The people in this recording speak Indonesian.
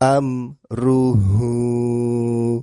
amruhu